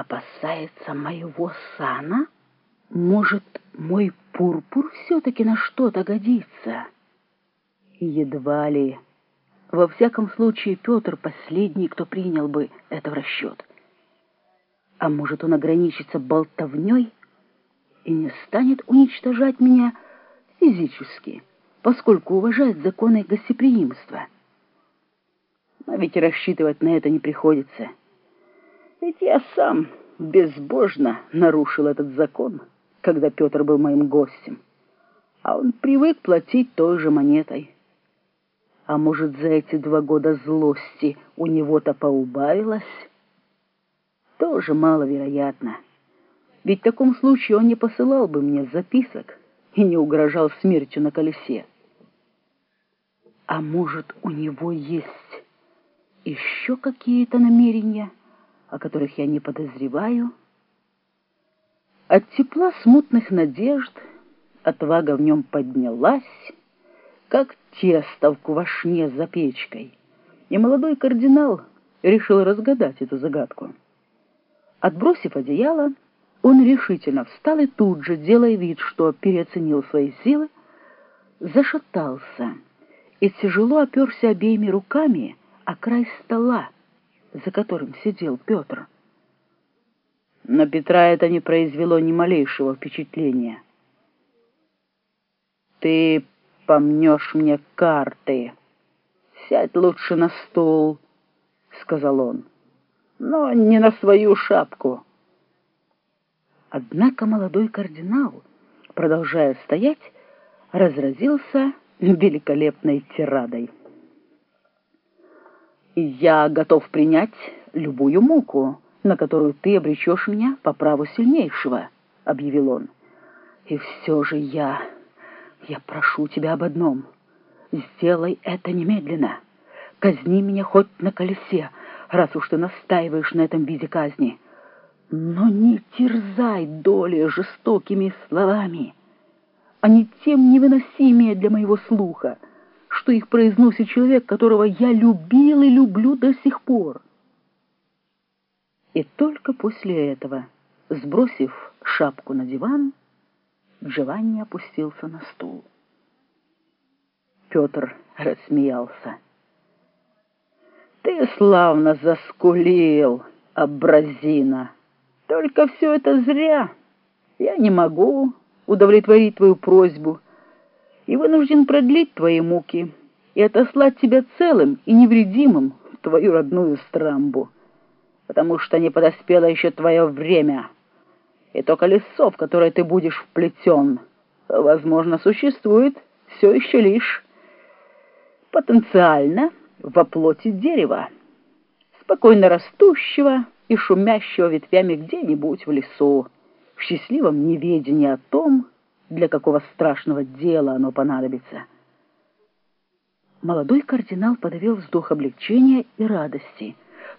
опасается моего сана? Может, мой пурпур все-таки на что-то годится? Едва ли. Во всяком случае, Петр последний, кто принял бы это в расчет. А может, он ограничится болтовней и не станет уничтожать меня физически, поскольку уважает законы гостеприимства. А ведь рассчитывать на это не приходится. Ведь я сам безбожно нарушил этот закон, когда Петр был моим гостем, а он привык платить той же монетой. А может, за эти два года злости у него-то поубавилось? Тоже маловероятно. Ведь в таком случае он не посылал бы мне записок и не угрожал смертью на колесе. А может, у него есть еще какие-то намерения, о которых я не подозреваю? От тепла смутных надежд отвага в нем поднялась, как тесто в квашне за печкой, и молодой кардинал решил разгадать эту загадку. Отбросив одеяло, он решительно встал и тут же, делая вид, что переоценил свои силы, зашатался и тяжело оперся обеими руками о край стола, за которым сидел Петр. На Петра это не произвело ни малейшего впечатления. «Ты помнешь мне карты. Сядь лучше на стул, — сказал он, — но не на свою шапку. Однако молодой кардинал, продолжая стоять, разразился великолепной тирадой. «Я готов принять любую муку, на которую ты обречешь меня по праву сильнейшего», — объявил он. «И все же я...» Я прошу тебя об одном. Сделай это немедленно. Казни меня хоть на колесе, раз уж ты настаиваешь на этом виде казни. Но не терзай доли жестокими словами. Они тем невыносимее для моего слуха, что их произносит человек, которого я любил и люблю до сих пор. И только после этого, сбросив шапку на диван, Джованни опустился на стул. Петр рассмеялся. «Ты славно заскулил, абразина. Только все это зря. Я не могу удовлетворить твою просьбу и вынужден продлить твои муки и отослать тебя целым и невредимым в твою родную страмбу, потому что не подоспело еще твое время» и то колесо, в которое ты будешь вплетен, возможно, существует все еще лишь потенциально во плоти дерева, спокойно растущего и шумящего ветвями где-нибудь в лесу, в счастливом неведении о том, для какого страшного дела оно понадобится. Молодой кардинал подавил вздох облегчения и радости,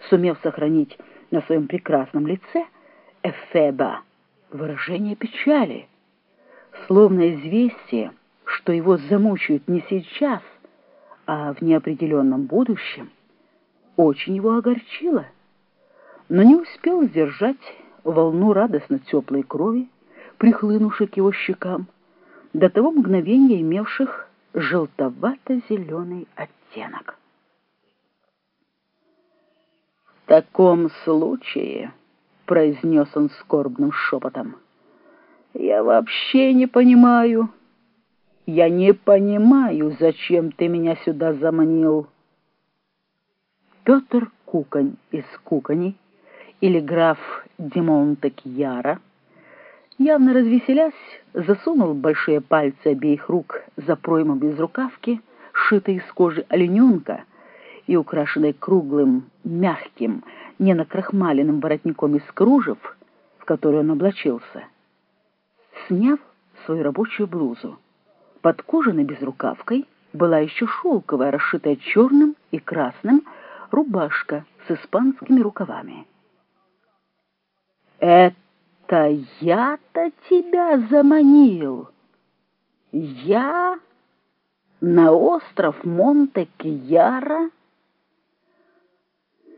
сумев сохранить на своем прекрасном лице эфеба, выражение печали, словно известие, что его замучают не сейчас, а в неопределенном будущем, очень его огорчило, но не успел сдержать волну радостно теплой крови, прихлынувшей к его щекам, до того мгновения имевших желтовато-зеленый оттенок. В таком случае произнес он скорбным шепотом. «Я вообще не понимаю. Я не понимаю, зачем ты меня сюда заманил». Петр Кукань из Кукани или граф Димонте Кьяра, явно развеселясь, засунул большие пальцы обеих рук за пройму безрукавки, сшитой из кожи олененка и украшенной круглым, мягким, не накрахмаленным воротником из кружев, в который он облачился, сняв свою рабочую блузу. Под кожаной безрукавкой была еще шелковая, расшитая черным и красным, рубашка с испанскими рукавами. «Это я-то тебя заманил! Я на остров Монте-Кьяра?»